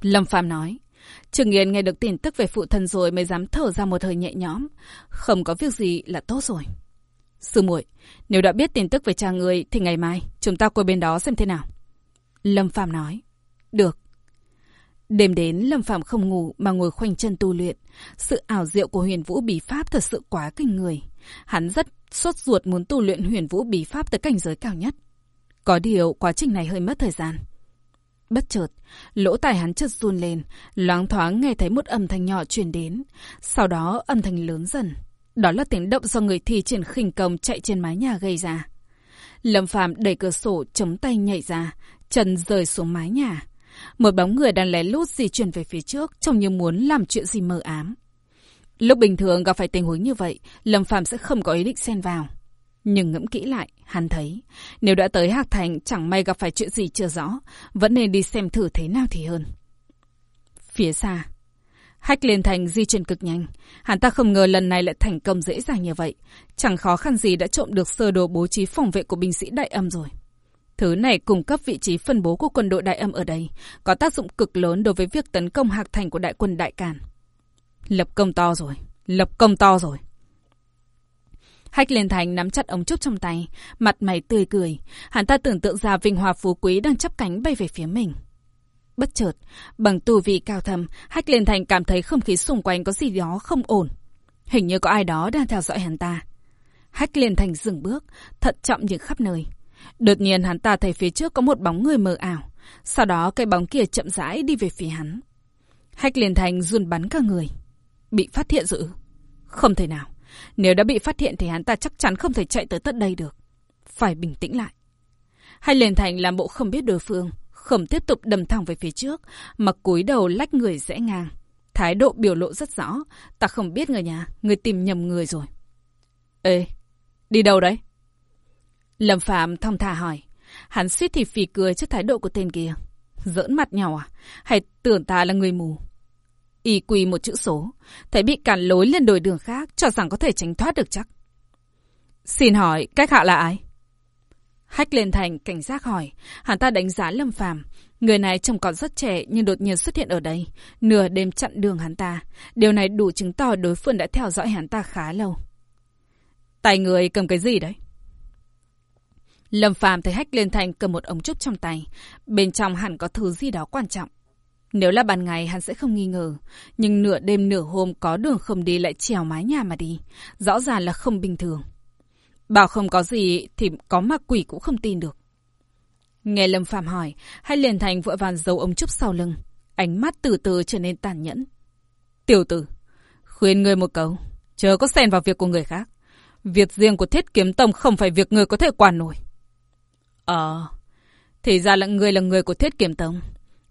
Lâm Phàm nói. Trương Nghiên nghe được tin tức về phụ thân rồi mới dám thở ra một hơi nhẹ nhõm. Không có việc gì là tốt rồi. Sư muội, nếu đã biết tin tức về cha người thì ngày mai chúng ta qua bên đó xem thế nào. Lâm Phàm nói. Được. Đêm đến Lâm phạm không ngủ mà ngồi khoanh chân tu luyện. Sự ảo diệu của huyền vũ bí pháp thật sự quá kinh người. Hắn rất sốt ruột muốn tu luyện huyền vũ bí pháp tới cảnh giới cao nhất. Có điều quá trình này hơi mất thời gian. Bất chợt, lỗ tai hắn chợt run lên, loáng thoáng nghe thấy một âm thanh nhỏ truyền đến. Sau đó âm thanh lớn dần. Đó là tiếng động do người thi triển khinh công chạy trên mái nhà gây ra. Lâm phạm đẩy cửa sổ chống tay nhảy ra, chân rời xuống mái nhà. Một bóng người đang lén lút di chuyển về phía trước, trông như muốn làm chuyện gì mờ ám. Lúc bình thường gặp phải tình huống như vậy, Lâm Phàm sẽ không có ý định xen vào. Nhưng ngẫm kỹ lại, hắn thấy, nếu đã tới Hạc Thành chẳng may gặp phải chuyện gì chưa rõ, vẫn nên đi xem thử thế nào thì hơn. Phía xa, Hách Liên thành di chuyển cực nhanh. Hắn ta không ngờ lần này lại thành công dễ dàng như vậy. Chẳng khó khăn gì đã trộm được sơ đồ bố trí phòng vệ của binh sĩ đại âm rồi. Thứ này cung cấp vị trí phân bố của quân đội đại âm ở đây, có tác dụng cực lớn đối với việc tấn công hạc thành của đại quân đại càn. Lập công to rồi, lập công to rồi. Hách liên thành nắm chặt ống trúc trong tay, mặt mày tươi cười. Hắn ta tưởng tượng ra vinh hòa phú quý đang chắp cánh bay về phía mình. Bất chợt, bằng tu vị cao thầm, Hách Liên Thành cảm thấy không khí xung quanh có gì đó không ổn. Hình như có ai đó đang theo dõi hắn ta. Hách Liên Thành dừng bước, thận trọng nhìn khắp nơi. Đột nhiên hắn ta thấy phía trước có một bóng người mờ ảo. Sau đó cái bóng kia chậm rãi đi về phía hắn. Hách Liên Thành run bắn cả người. Bị phát hiện rồi Không thể nào. Nếu đã bị phát hiện thì hắn ta chắc chắn không thể chạy tới tận đây được. Phải bình tĩnh lại. Hách Liên Thành làm bộ không biết đối phương không tiếp tục đầm thẳng về phía trước, mà cúi đầu lách người rẽ ngang. Thái độ biểu lộ rất rõ, ta không biết người nhà, người tìm nhầm người rồi. Ê, đi đâu đấy? Lâm Phạm thong thả hỏi. Hắn suýt thì phì cười trước thái độ của tên kia. Giỡn mặt nhau à? Hay tưởng ta là người mù? Y quỳ một chữ số, thấy bị cản lối lên đồi đường khác, cho rằng có thể tránh thoát được chắc. Xin hỏi, cách hạ là ai? Hách lên thành cảnh giác hỏi, hắn ta đánh giá Lâm Phàm, người này trông còn rất trẻ nhưng đột nhiên xuất hiện ở đây, nửa đêm chặn đường hắn ta. Điều này đủ chứng tỏ đối phương đã theo dõi hắn ta khá lâu. Tay người cầm cái gì đấy? Lâm Phàm thấy Hách Liên thành cầm một ống trúc trong tay, bên trong hẳn có thứ gì đó quan trọng. Nếu là ban ngày hắn sẽ không nghi ngờ, nhưng nửa đêm nửa hôm có đường không đi lại trèo mái nhà mà đi, rõ ràng là không bình thường. Bảo không có gì thì có ma quỷ cũng không tin được. Nghe Lâm Phạm hỏi, hay liền thành vội vàng giấu ống trúc sau lưng. Ánh mắt từ từ trở nên tàn nhẫn. Tiểu tử, khuyên ngươi một câu, chớ có xen vào việc của người khác. Việc riêng của thiết kiếm tông không phải việc người có thể quản nổi. Ờ, thì ra là người là người của thiết kiểm tông.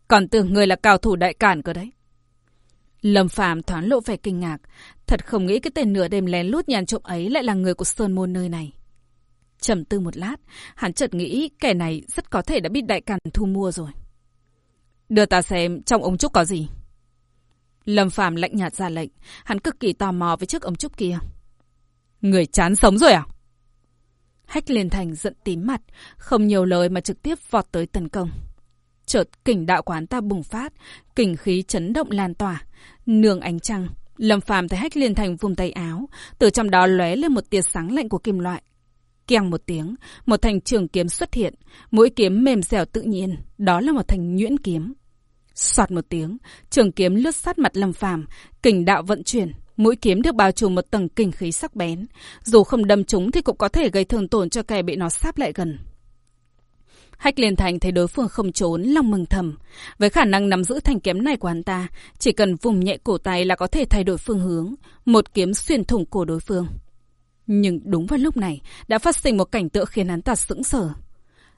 Còn tưởng người là cao thủ đại cản cơ đấy. Lâm Phạm thoáng lộ vẻ kinh ngạc, thật không nghĩ cái tên nửa đêm lén lút nhàn trộm ấy lại là người của Sơn Môn nơi này. Trầm tư một lát, hắn chợt nghĩ kẻ này rất có thể đã bị đại càn thu mua rồi. Đưa ta xem trong ống trúc có gì. Lâm Phạm lạnh nhạt ra lệnh, hắn cực kỳ tò mò với chiếc ống trúc kia. Người chán sống rồi à? Hách liền thành giận tím mặt, không nhiều lời mà trực tiếp vọt tới tấn công. Chợt kình đạo quán ta bùng phát, kình khí chấn động lan tỏa. Nương ánh trăng, Lâm Phàm thấy Hách Liên Thành vùng tay áo, từ trong đó lóe lên một tia sáng lạnh của kim loại. Keng một tiếng, một thành trường kiếm xuất hiện, mũi kiếm mềm dẻo tự nhiên, đó là một thành nhuyễn kiếm. Soạt một tiếng, trường kiếm lướt sát mặt Lâm Phàm, kình đạo vận chuyển, Mũi kiếm được bao trùm một tầng kinh khí sắc bén. Dù không đâm trúng thì cũng có thể gây thương tổn cho kẻ bị nó sáp lại gần. Hách liên thành thấy đối phương không trốn, lòng mừng thầm. Với khả năng nắm giữ thanh kiếm này của hắn ta, chỉ cần vùng nhẹ cổ tay là có thể thay đổi phương hướng. Một kiếm xuyên thủng cổ đối phương. Nhưng đúng vào lúc này, đã phát sinh một cảnh tượng khiến hắn ta sững sờ.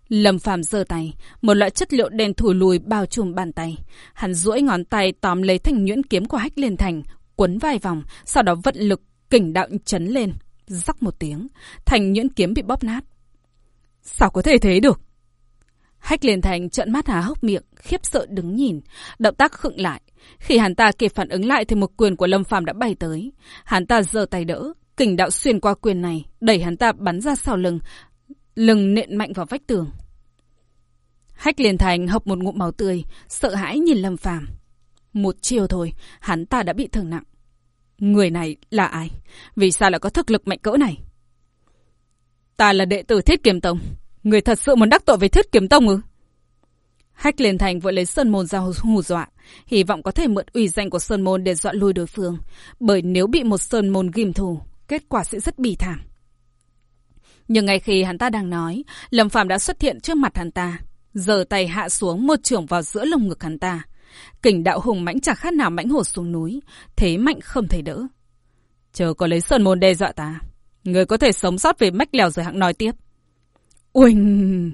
Lâm Phàm giơ tay, một loại chất liệu đen thủi lùi bao trùm bàn tay. Hắn duỗi ngón tay tóm lấy thanh nhuyễn kiếm của Hách Liên Thành, quấn vài vòng, sau đó vận lực kình đạo chấn lên, rắc một tiếng, thành nhuyễn kiếm bị bóp nát. Sao có thể thế được? Hách Liên Thành trợn mắt há hốc miệng, khiếp sợ đứng nhìn, động tác khựng lại. Khi hắn ta kịp phản ứng lại thì một quyền của Lâm Phàm đã bay tới. Hắn ta giơ tay đỡ, kình đạo xuyên qua quyền này, đẩy hắn ta bắn ra sau lưng, lưng nện mạnh vào vách tường. Hách liền thành hộc một ngụm máu tươi, sợ hãi nhìn Lâm Phàm. Một chiều thôi, hắn ta đã bị thương nặng. Người này là ai? Vì sao lại có thực lực mạnh cỡ này? Ta là đệ tử Thiết Kiếm Tông. Người thật sự muốn đắc tội với Thiết Kiếm Tông ư? Hách liền thành vội lấy Sơn Môn ra hù dọa, hy vọng có thể mượn ủy danh của Sơn Môn để dọa lui đối phương. Bởi nếu bị một Sơn Môn ghim thù, kết quả sẽ rất bỉ thảm. Nhưng ngay khi hắn ta đang nói, Lâm Phạm đã xuất hiện trước mặt hắn ta. Giờ tay hạ xuống một trưởng vào giữa lồng ngực hắn ta. Kình đạo hùng mãnh chả khác nào mãnh hổ xuống núi. Thế mạnh không thể đỡ. Chờ có lấy sơn môn đe dọa ta. Người có thể sống sót về mách lèo rồi hạng nói tiếp. Uỳnh!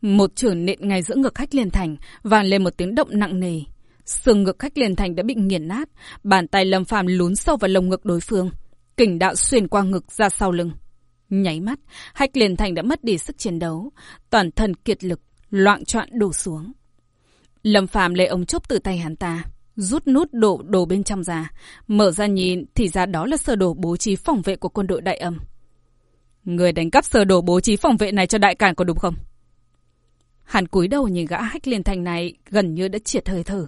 Một trường nện ngay giữa ngực khách liền thành, vang lên một tiếng động nặng nề. Xương ngực khách liền thành đã bị nghiền nát, bàn tay lâm phàm lún sâu vào lồng ngực đối phương. Kình đạo xuyên qua ngực ra sau lưng. Nháy mắt, hách liền thành đã mất đi sức chiến đấu, toàn thân kiệt lực, loạn trọn đổ xuống. Lâm phạm lấy ống trúc từ tay hắn ta, rút nút đổ đồ bên trong ra, mở ra nhìn thì ra đó là sơ đồ bố trí phòng vệ của quân đội đại âm. Người đánh cắp sơ đồ bố trí phòng vệ này cho đại cản có đúng không? Hắn cúi đầu nhìn gã hách liên thành này gần như đã triệt hơi thở.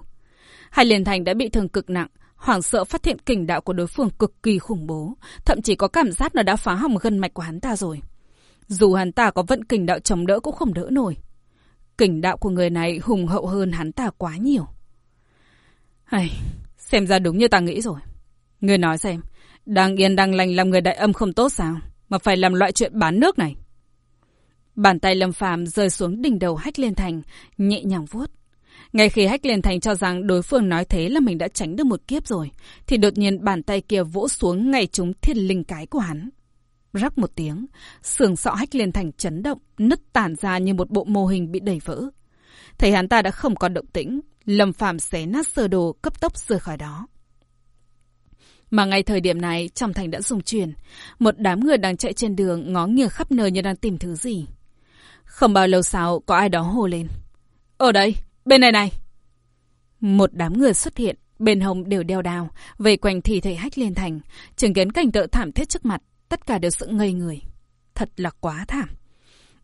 Hai liên thành đã bị thương cực nặng, hoảng sợ phát hiện kình đạo của đối phương cực kỳ khủng bố, thậm chí có cảm giác nó đã phá hỏng gân mạch của hắn ta rồi. Dù hắn ta có vận kình đạo chống đỡ cũng không đỡ nổi. Kình đạo của người này hùng hậu hơn hắn ta quá nhiều. Hay, xem ra đúng như ta nghĩ rồi. Người nói xem, đang yên đang lành làm người đại âm không tốt sao, mà phải làm loại chuyện bán nước này. Bàn tay lâm phàm rơi xuống đỉnh đầu hách liên thành, nhẹ nhàng vuốt. Ngay khi Hách Liên Thành cho rằng đối phương nói thế là mình đã tránh được một kiếp rồi, thì đột nhiên bàn tay kia vỗ xuống ngay trúng thiên linh cái của hắn. Rắc một tiếng, sườn sọ Hách Liên Thành chấn động, nứt tản ra như một bộ mô hình bị đẩy vỡ. Thấy hắn ta đã không còn động tĩnh, Lâm Phàm xé nát sơ đồ cấp tốc rời khỏi đó. Mà ngay thời điểm này, trong thành đã dùng chuyển. Một đám người đang chạy trên đường ngó nghiêng khắp nơi như đang tìm thứ gì. Không bao lâu sau, có ai đó hô lên. Ở đây, Bên này này! Một đám người xuất hiện, bên hông đều đeo đao, vây quanh thi thể hách liên thành, chứng kiến cảnh tượng thảm thiết trước mặt, tất cả đều sự ngây người. Thật là quá thảm.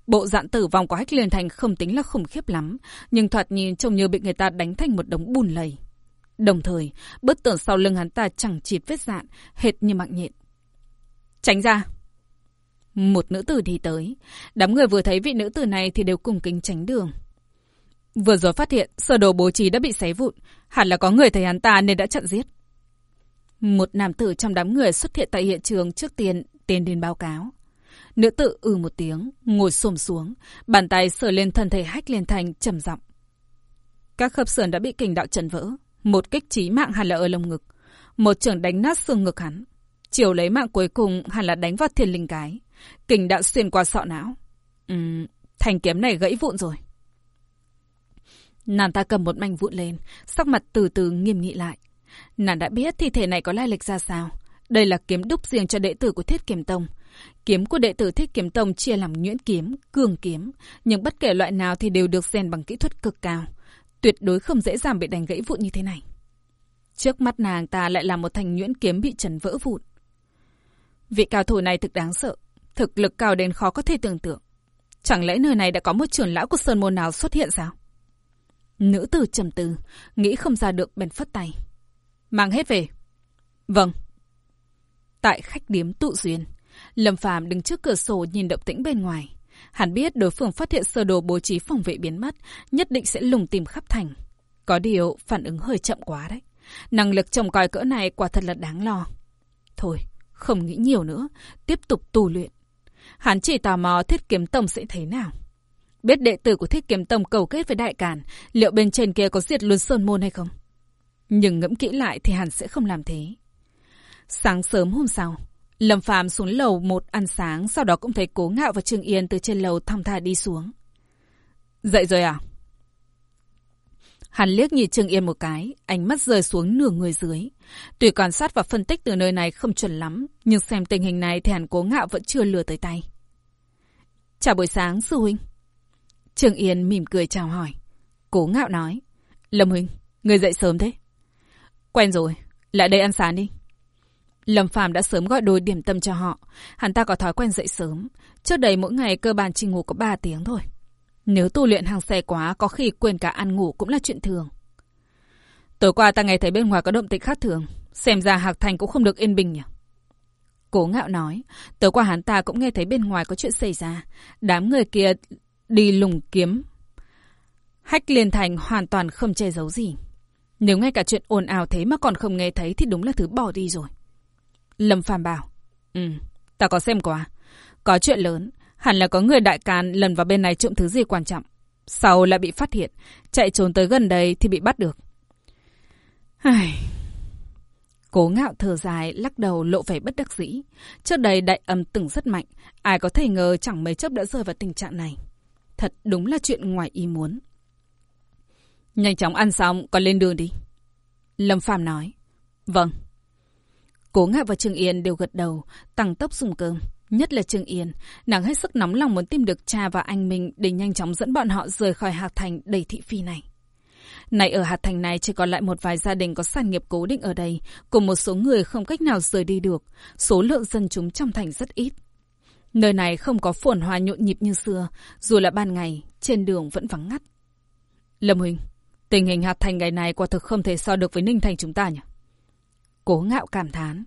Bộ dạng tử vong của hách liên thành không tính là khủng khiếp lắm, nhưng thoạt nhìn trông như bị người ta đánh thành một đống bùn lầy. Đồng thời, bức tường sau lưng hắn ta chẳng chịt vết dạn, hệt như mạng nhện. Tránh ra! Một nữ tử đi tới. Đám người vừa thấy vị nữ tử này thì đều cùng kính tránh đường. Vừa rồi phát hiện sơ đồ bố trí đã bị xé vụn. Hẳn là có người thấy hắn ta nên đã chặn giết. Một nam tử trong đám người xuất hiện tại hiện trường trước tiên tiến đến báo cáo. Nữ tự ừ một tiếng, ngồi xổm xuống, bàn tay sờ lên thân thể hách liên thành trầm giọng. Các khớp sườn đã bị kình đạo trần vỡ, một kích trí mạng hẳn là ở lồng ngực, một trường đánh nát xương ngực hắn. Chiều lấy mạng cuối cùng hẳn là đánh vào thiên linh cái, kình đạo xuyên qua sọ não. Ừm, thành kiếm này gãy vụn rồi. Nàng ta cầm một mảnh vụn lên, sắc mặt từ từ nghiêm nghị lại. Nàng đã biết thi thể này có lai lịch ra sao. Đây là kiếm đúc riêng cho đệ tử của Thiết Kiếm Tông. Kiếm của đệ tử Thiết Kiếm Tông chia làm nhuyễn kiếm, cường kiếm, nhưng bất kể loại nào thì đều được rèn bằng kỹ thuật cực cao. Tuyệt đối không dễ dàng bị đánh gãy vụn như thế này. Trước mắt nàng ta lại là một thanh nhuyễn kiếm bị trần vỡ vụn. Vị cao thủ này thực đáng sợ, thực lực cao đến khó có thể tưởng tượng. Chẳng lẽ nơi này đã có một trưởng lão của Sơn Môn nào xuất hiện sao? Nữ tử trầm tư, nghĩ không ra được bèn phất tay. Mang hết về. Vâng. Tại khách điếm tụ duyên, Lâm Phàm đứng trước cửa sổ nhìn động tĩnh bên ngoài. Hắn biết đối phương phát hiện sơ đồ bố trí phòng vệ biến mất, nhất định sẽ lùng tìm khắp thành. Có điều, phản ứng hơi chậm quá đấy. Năng lực trồng còi cỡ này quả thật là đáng lo. Thôi, không nghĩ nhiều nữa, tiếp tục tu luyện. Hắn chỉ tò mò thiết kiếm tông sẽ thế nào. Biết đệ tử của thiết kiếm tông cầu kết với đại càn, liệu bên trên kia có diệt luôn sơn môn hay không? Nhưng ngẫm kỹ lại thì hắn sẽ không làm thế. Sáng sớm hôm sau, Lâm Phàm xuống lầu một ăn sáng, sau đó cũng thấy Cố Ngạo và Trương Yên từ trên lầu thong thả đi xuống. Dậy rồi à? Hắn liếc nhìn Trương Yên một cái, ánh mắt rơi xuống nửa người dưới. Tuy quan sát và phân tích từ nơi này không chuẩn lắm, nhưng xem tình hình này thì hắn Cố Ngạo vẫn chưa lừa tới tay. Chào buổi sáng, sư huynh. Trương Yên mỉm cười chào hỏi. Cố Ngạo nói. Lâm huynh, người dậy sớm thế? Quen rồi, lại đây ăn sáng đi. Lâm Phàm đã sớm gọi đôi điểm tâm cho họ. Hắn ta có thói quen dậy sớm. Trước đây mỗi ngày cơ bản chỉ ngủ có 3 tiếng thôi. Nếu tu luyện hàng xe quá, có khi quên cả ăn ngủ cũng là chuyện thường. Tối qua ta nghe thấy bên ngoài có động tĩnh khác thường. Xem ra Hạc Thành cũng không được yên bình nhỉ. Cố ngạo nói, tối qua hắn ta cũng nghe thấy bên ngoài có chuyện xảy ra. Đám người kia đi lùng kiếm. Hách liên thành hoàn toàn không che giấu gì. Nếu ngay cả chuyện ồn ào thế mà còn không nghe thấy thì đúng là thứ bỏ đi rồi. Lâm Phàm bảo. Ừ, ta có xem qua. Có chuyện lớn. Hẳn là có người đại can lần vào bên này trộm thứ gì quan trọng. Sau lại bị phát hiện. Chạy trốn tới gần đây thì bị bắt được. Ai... Cố ngạo thở dài, lắc đầu lộ vẻ bất đắc dĩ. Trước đây đại âm từng rất mạnh. Ai có thể ngờ chẳng mấy chốc đã rơi vào tình trạng này. Thật đúng là chuyện ngoài ý muốn. Nhanh chóng ăn xong, còn lên đường đi. Lâm Phàm nói. Vâng. Cố ngại và Trương Yên đều gật đầu, tăng tốc dùng cơm. Nhất là Trương Yên, nàng hết sức nóng lòng muốn tìm được cha và anh mình để nhanh chóng dẫn bọn họ rời khỏi hạt thành đầy thị phi này. Này ở hạt thành này chỉ còn lại một vài gia đình có sản nghiệp cố định ở đây, cùng một số người không cách nào rời đi được, số lượng dân chúng trong thành rất ít. Nơi này không có phồn hoa nhộn nhịp như xưa, dù là ban ngày, trên đường vẫn vắng ngắt. Lâm Huỳnh, tình hình hạt thành ngày này quả thực không thể so được với Ninh Thành chúng ta nhỉ? Cố ngạo cảm thán.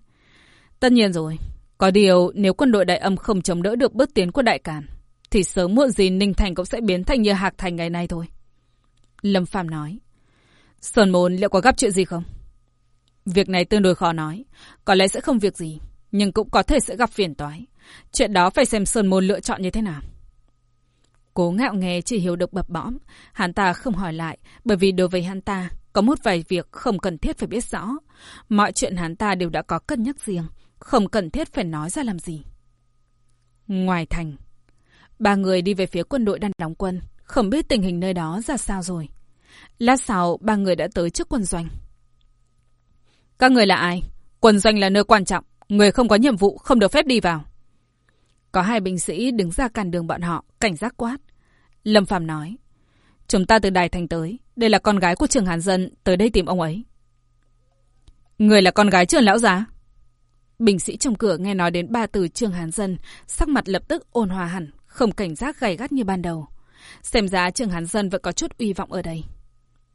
Tất nhiên rồi. Có điều, nếu quân đội đại âm không chống đỡ được bước tiến của đại càn, thì sớm muộn gì Ninh Thành cũng sẽ biến thành như Hạc Thành ngày nay thôi. Lâm Phàm nói. Sơn Môn liệu có gặp chuyện gì không? Việc này tương đối khó nói. Có lẽ sẽ không việc gì, nhưng cũng có thể sẽ gặp phiền toái. Chuyện đó phải xem Sơn Môn lựa chọn như thế nào. Cố ngạo nghe chỉ hiểu được bập bõm. Hắn ta không hỏi lại, bởi vì đối với hắn ta, có một vài việc không cần thiết phải biết rõ. Mọi chuyện hắn ta đều đã có cân nhắc riêng, không cần thiết phải nói ra làm gì. Ngoài thành, ba người đi về phía quân đội đang đóng quân, không biết tình hình nơi đó ra sao rồi. Lát sau, ba người đã tới trước quân doanh. Các người là ai? Quân doanh là nơi quan trọng, người không có nhiệm vụ không được phép đi vào. Có hai binh sĩ đứng ra cản đường bọn họ, cảnh giác quát. Lâm Phạm nói. Chúng ta từ Đài Thành tới. Đây là con gái của trường Hàn Dân, tới đây tìm ông ấy. Người là con gái trường lão già. Bình sĩ trong cửa nghe nói đến ba từ trường hán Dân, sắc mặt lập tức ôn hòa hẳn, không cảnh giác gay gắt như ban đầu. Xem ra trường hán Dân vẫn có chút uy vọng ở đây.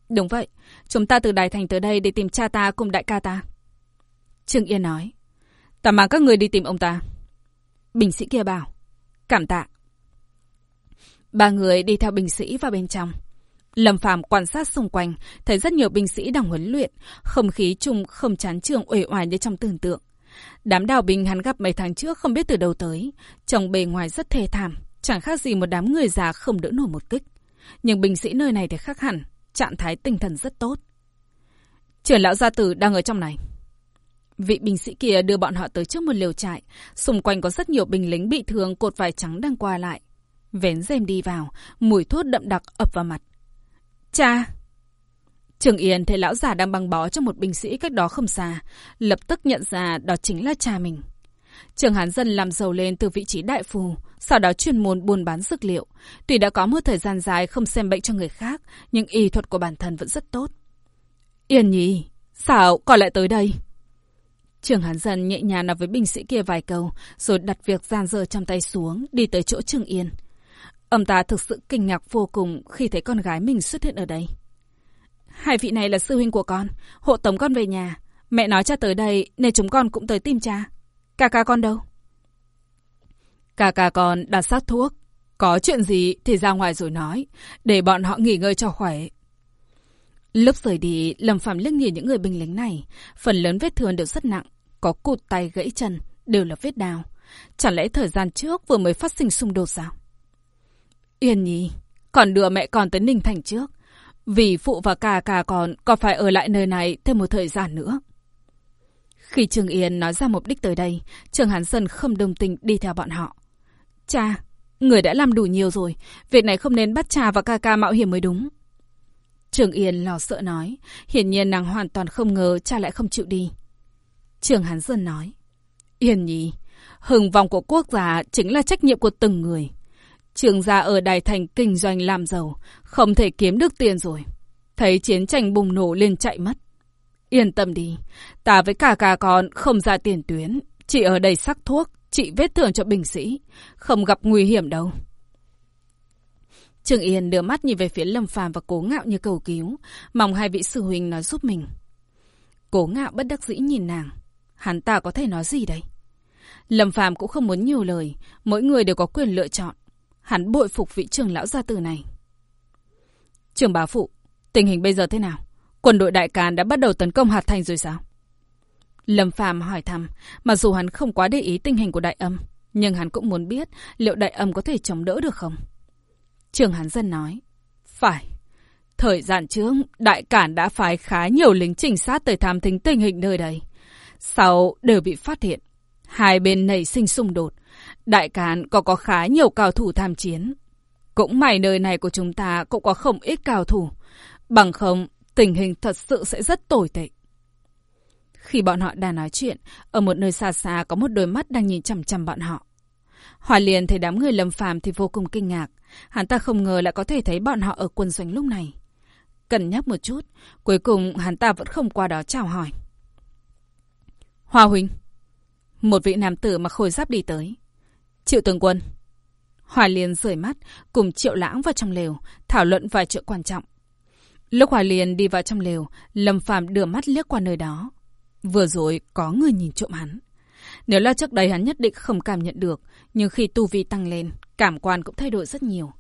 Đúng vậy, chúng ta từ Đài Thành tới đây để tìm cha ta cùng đại ca ta. Trương Yên nói. Ta mang các người đi tìm ông ta. Bình sĩ kia bảo. Cảm tạ. Ba người đi theo bình sĩ vào bên trong. Lâm Phàm quan sát xung quanh, thấy rất nhiều binh sĩ đang huấn luyện, không khí chung không chán trường uể oải như trong tưởng tượng. Đám đào binh hắn gặp mấy tháng trước không biết từ đâu tới, trông bề ngoài rất thê thảm, chẳng khác gì một đám người già không đỡ nổi một kích. Nhưng binh sĩ nơi này thì khác hẳn, trạng thái tinh thần rất tốt. Trưởng lão gia tử đang ở trong này. Vị binh sĩ kia đưa bọn họ tới trước một liều trại, xung quanh có rất nhiều binh lính bị thương cột vải trắng đang qua lại. Vén rèm đi vào, mùi thuốc đậm đặc ập vào mặt. Cha! Trường Yên thấy lão già đang băng bó cho một binh sĩ cách đó không xa, lập tức nhận ra đó chính là cha mình. Trường Hán Dân làm giàu lên từ vị trí đại phù, sau đó chuyên môn buôn bán dược liệu. Tuy đã có một thời gian dài không xem bệnh cho người khác, nhưng y thuật của bản thân vẫn rất tốt. Yên nhi, sao còn lại tới đây? Trường Hán Dân nhẹ nhàng nói với binh sĩ kia vài câu, rồi đặt việc gian dở trong tay xuống, đi tới chỗ Trường Yên. Ông ta thực sự kinh ngạc vô cùng khi thấy con gái mình xuất hiện ở đây. Hai vị này là sư huynh của con, hộ tống con về nhà. Mẹ nói cha tới đây nên chúng con cũng tới tìm cha. Cà ca con đâu? Cà ca con đặt sát thuốc. Có chuyện gì thì ra ngoài rồi nói, để bọn họ nghỉ ngơi cho khỏe. Lúc rời đi, Lâm Phạm liếc nhìn những người binh lính này. Phần lớn vết thương đều rất nặng. có cụt tay gãy chân, đều là vết đào. Chẳng lẽ thời gian trước vừa mới phát sinh xung đột sao? Yên nhi, còn đưa mẹ con tới Ninh Thành trước. Vì phụ và cả cả con còn phải ở lại nơi này thêm một thời gian nữa. Khi Trường Yên nói ra mục đích tới đây, Trường Hán Sơn không đồng tình đi theo bọn họ. Cha, người đã làm đủ nhiều rồi, việc này không nên bắt cha và ca ca mạo hiểm mới đúng. Trường Yên lo sợ nói, hiển nhiên nàng hoàn toàn không ngờ cha lại không chịu đi. Trường Hán Sơn nói, Yên nhi, hừng vòng của quốc gia chính là trách nhiệm của từng người. Trường gia ở Đài Thành kinh doanh làm giàu, không thể kiếm được tiền rồi. Thấy chiến tranh bùng nổ liền chạy mất. Yên tâm đi, ta với cả cả con không ra tiền tuyến, chỉ ở đây sắc thuốc, trị vết thương cho binh sĩ, không gặp nguy hiểm đâu. Trường Yên đưa mắt nhìn về phía Lâm Phàm và Cố Ngạo như cầu cứu, mong hai vị sư huynh nói giúp mình. Cố Ngạo bất đắc dĩ nhìn nàng, hắn ta có thể nói gì đây? Lâm Phàm cũng không muốn nhiều lời, mỗi người đều có quyền lựa chọn. Hắn bội phục vị trưởng lão gia tử này. Trường bá phụ, tình hình bây giờ thế nào? Quân đội đại càn đã bắt đầu tấn công hạt thành rồi sao? Lâm Phàm hỏi thăm, mặc dù hắn không quá để ý tình hình của đại âm, nhưng hắn cũng muốn biết liệu đại âm có thể chống đỡ được không? Trường Hán Dân nói, phải. Thời gian trước, đại cản đã phái khá nhiều lính trinh sát tới thám thính tình hình nơi đây. Sau đều bị phát hiện. Hai bên nảy sinh xung đột. Đại Cán có có khá nhiều cao thủ tham chiến. Cũng may nơi này của chúng ta cũng có không ít cao thủ. Bằng không, tình hình thật sự sẽ rất tồi tệ. Khi bọn họ đang nói chuyện, ở một nơi xa xa có một đôi mắt đang nhìn chằm chằm bọn họ. Hòa liền thấy đám người lâm phàm thì vô cùng kinh ngạc. Hắn ta không ngờ lại có thể thấy bọn họ ở quân doanh lúc này. Cần nhắc một chút, cuối cùng hắn ta vẫn không qua đó chào hỏi. Hoa huynh. Một vị nam tử mặc khôi giáp đi tới. Triệu tướng quân. hoài liền rời mắt, cùng triệu lãng vào trong lều, thảo luận vài chuyện quan trọng. Lúc hoài liền đi vào trong lều, Lâm Phàm đưa mắt liếc qua nơi đó. Vừa rồi có người nhìn trộm hắn. Nếu là trước đây hắn nhất định không cảm nhận được, nhưng khi tu vi tăng lên, cảm quan cũng thay đổi rất nhiều.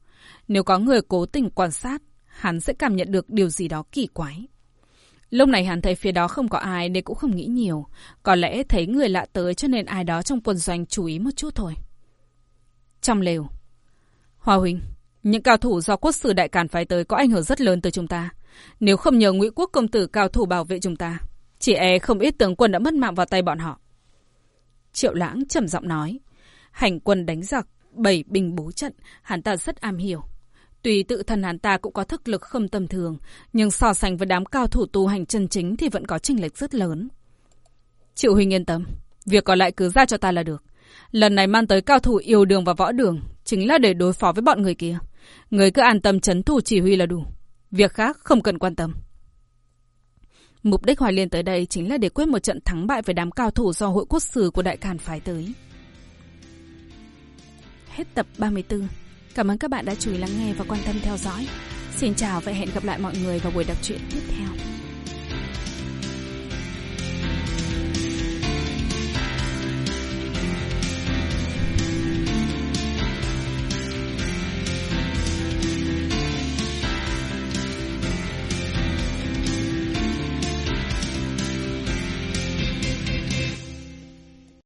Nếu có người cố tình quan sát, hắn sẽ cảm nhận được điều gì đó kỳ quái. Lúc này hắn thấy phía đó không có ai nên cũng không nghĩ nhiều. Có lẽ thấy người lạ tới cho nên ai đó trong quân doanh chú ý một chút thôi. Trong lều. Hoa Huynh, những cao thủ do quốc sử đại càn phái tới có ảnh hưởng rất lớn tới chúng ta. Nếu không nhờ ngụy quốc công tử cao thủ bảo vệ chúng ta, chỉ e không ít tướng quân đã mất mạng vào tay bọn họ. Triệu lãng trầm giọng nói. Hành quân đánh giặc, bảy binh bố trận, hắn ta rất am hiểu. Tuy tự thân hắn ta cũng có thức lực không tầm thường, nhưng so sánh với đám cao thủ tu hành chân chính thì vẫn có chênh lệch rất lớn. Triệu Huynh yên tâm, việc còn lại cứ ra cho ta là được. Lần này mang tới cao thủ yêu đường và võ đường, chính là để đối phó với bọn người kia. Người cứ an tâm chấn thủ chỉ huy là đủ. Việc khác không cần quan tâm. Mục đích Hoài Liên tới đây chính là để quyết một trận thắng bại với đám cao thủ do hội quốc sử của Đại Càn phái tới. Hết tập 34. Cảm ơn các bạn đã chú ý lắng nghe và quan tâm theo dõi. Xin chào và hẹn gặp lại mọi người vào buổi đọc truyện tiếp theo.